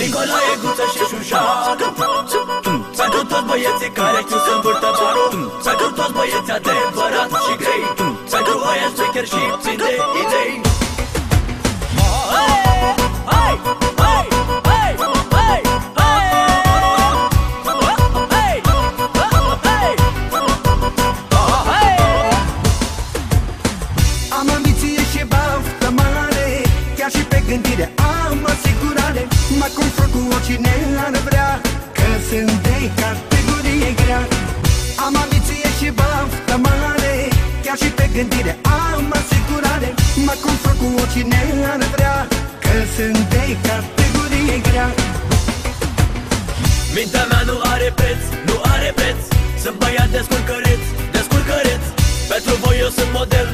Nicolae, Guță și Șușan Pentru toți băieții care știu să învârtă barul Pentru toți băieții adevărat și grei. Pentru aia șmecher și plin de idei. Am ambiție și baftă mare Chiar și pe gândire am asigurare Mă confrunt cu oricine ar vrea Că sunt de categorie grea. Am ambiție și baftă mare Chiar și pe gândire am asigurare. Mă confrunt cu oricine ar vrea Că sunt de categorie grea. Mintea mea nu are preț, nu are preț. Sunt băiat descurcăreț, descurcăreț. Pentru voi eu sunt model,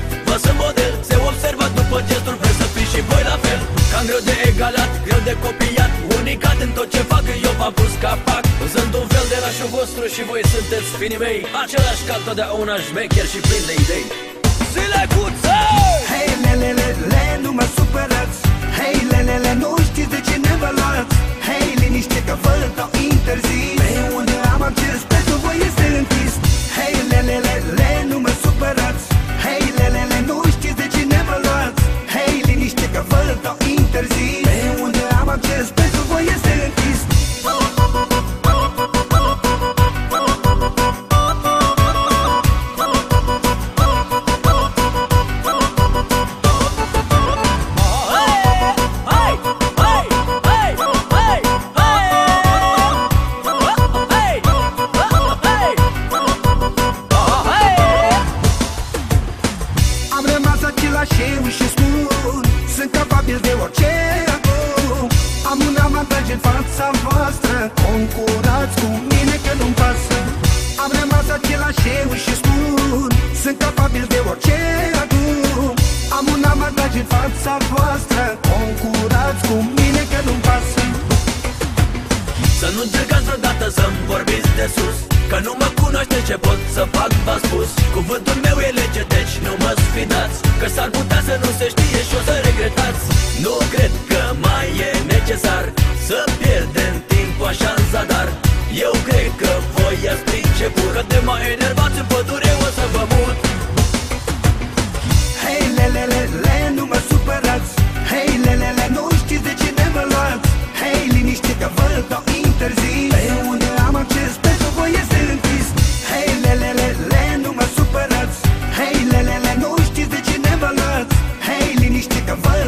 greu de egalat, greu de copiat. Unicat în tot ce fac, eu v-am pus capac Sunt un fel de lașul vostru și voi sunteți finii mei. Același ca totdeauna șmecher și plin de idei. Zile cu Hei, lelele, le, nu mă supărați Am rămas același eu și spun Sunt capabil de orice acum. Am un avantaj în fața voastră Concurați cu mine că nu-mi pasă. Am rămas același eu și spun Sunt capabil de orice acum. Am un avantaj în fața voastră Concurați cu mine că nu-mi pasă. Să nu încercați vreodată să-mi vorbiți de sus Că nu mă cunoaște ce pot să fac, v-am spus. Cuvântul meu e lege, deci nu mă sfidați Că s-ar putea să nu se știe și o să regretați. Nu cred că mai e necesar Să pierdem timpul așa în zadar. Eu cred că voi ați priceput Că te mai enervați în pădure like a fire.